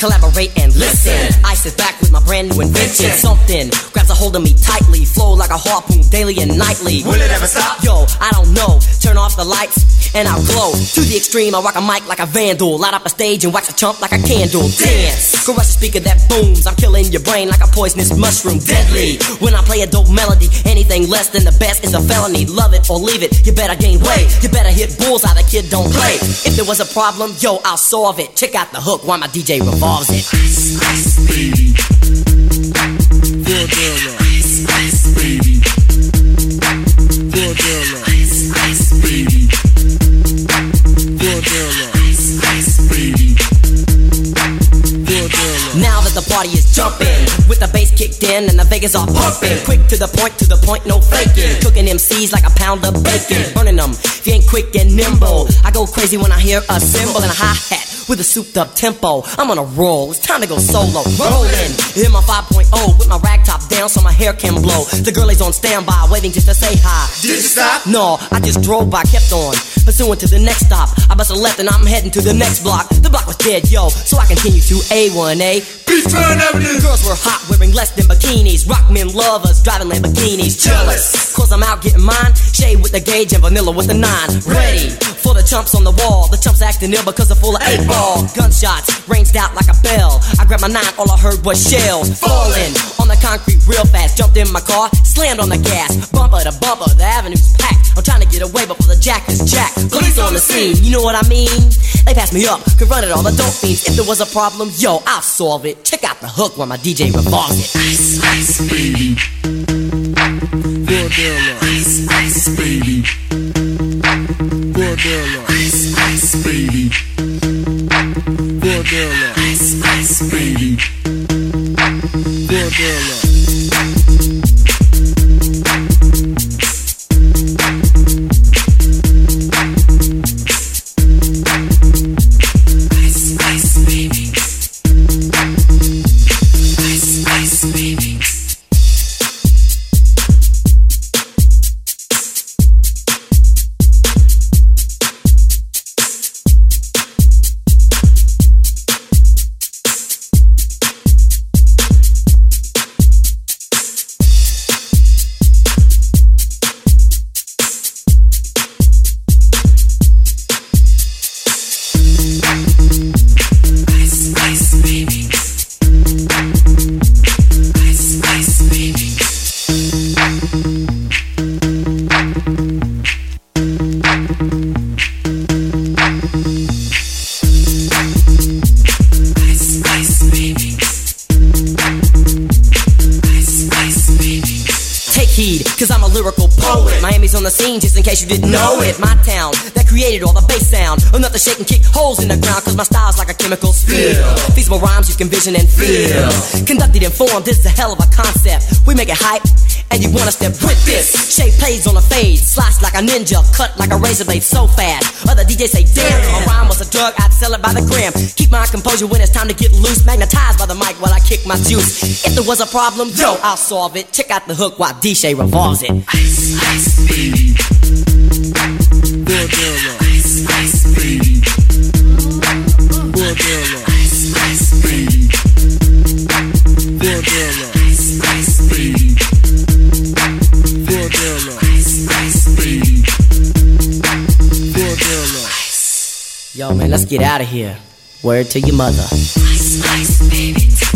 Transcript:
collaborate and listen. I sit back with my brand new invention. Something grabs a hold of me tightly, flow like a harpoon daily and nightly. Will it ever stop? Yo, I don't know. Turn off the lights and I'll glow. To the extreme, I rock a mic like a vandal. Light up a stage and wax a chump like a candle. Dance. Crush a speaker that booms. I'm killing your brain like a poisonous mushroom. Deadly. When I play a dope melody, anything less than the best is a felony. Love it or leave it. You better gain weight. You better hit bulls bullseye. The kid don't play. If there was a problem, yo, I'll solve it. Check out the hook while my DJ revolves it. Now that the party is jumping, with the bass kicked in and the Vegas are pumping. Quick to the point, to the point, no faking. Cooking MCs like a pound of bacon. Burning them, if you ain't quick and nimble. I go crazy when I hear a cymbal and a hi hat with a souped up tempo. I'm on a roll, it's time to go solo. Rolling, hit my 5.0 with my rag top down so my hair can blow. The girl is on standby, waiting just to say hi. Did you stop? No, I just drove by, kept on. Pursuing to the next stop. I bust a left and I'm heading to the next block. The block was dead, yo, so I continue to A1A. Beachfront Avenue. Girls were hot, wearing less than bikinis. Rock men lovers, driving Lamborghinis. Jealous, cause I'm out getting mine. With the gauge and vanilla with the nine. Ready for the chumps on the wall. The chumps acting ill because they're full of eight ball. Gunshots ranged out like a bell. I grabbed my nine, all I heard was shells falling on the concrete real fast. Jumped in my car, slammed on the gas. Bumper to bumper, the avenue's packed. I'm trying to get away before the jack is jacked. Police on the scene, you know what I mean? They pass me up, could run it all the dope fiends. If there was a problem, yo, I'll solve it. Check out the hook while my DJ revolves it. Ice, ice, baby. Ice, ice, baby. Ice, ice, baby. Cause I'm a lyrical poet. Miami's on the scene, just in case you didn't know it. My town, that created all the bass sound. Enough to shake and kick holes in the ground, cause my style's like a chemical spill. Feasible rhymes you can vision and feel. Conducted and formed, this is a hell of a concept. We make it hype, and you wanna step with this. Shay plays on a fade, slice like a ninja, cut like a razor blade so fast. Other DJs say, damn, my rhyme was a drug, I'd sell it by the gram. Keep my composure when it's time to get loose, magnetized by the mic while I kick my juice. If there was a problem, yo, I'll solve it. Check out the hook while DJ it. Yo, man, let's get out of here. Word to your mother. Ice, ice, baby.